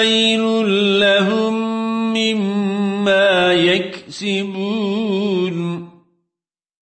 خير لهم مما يكسبون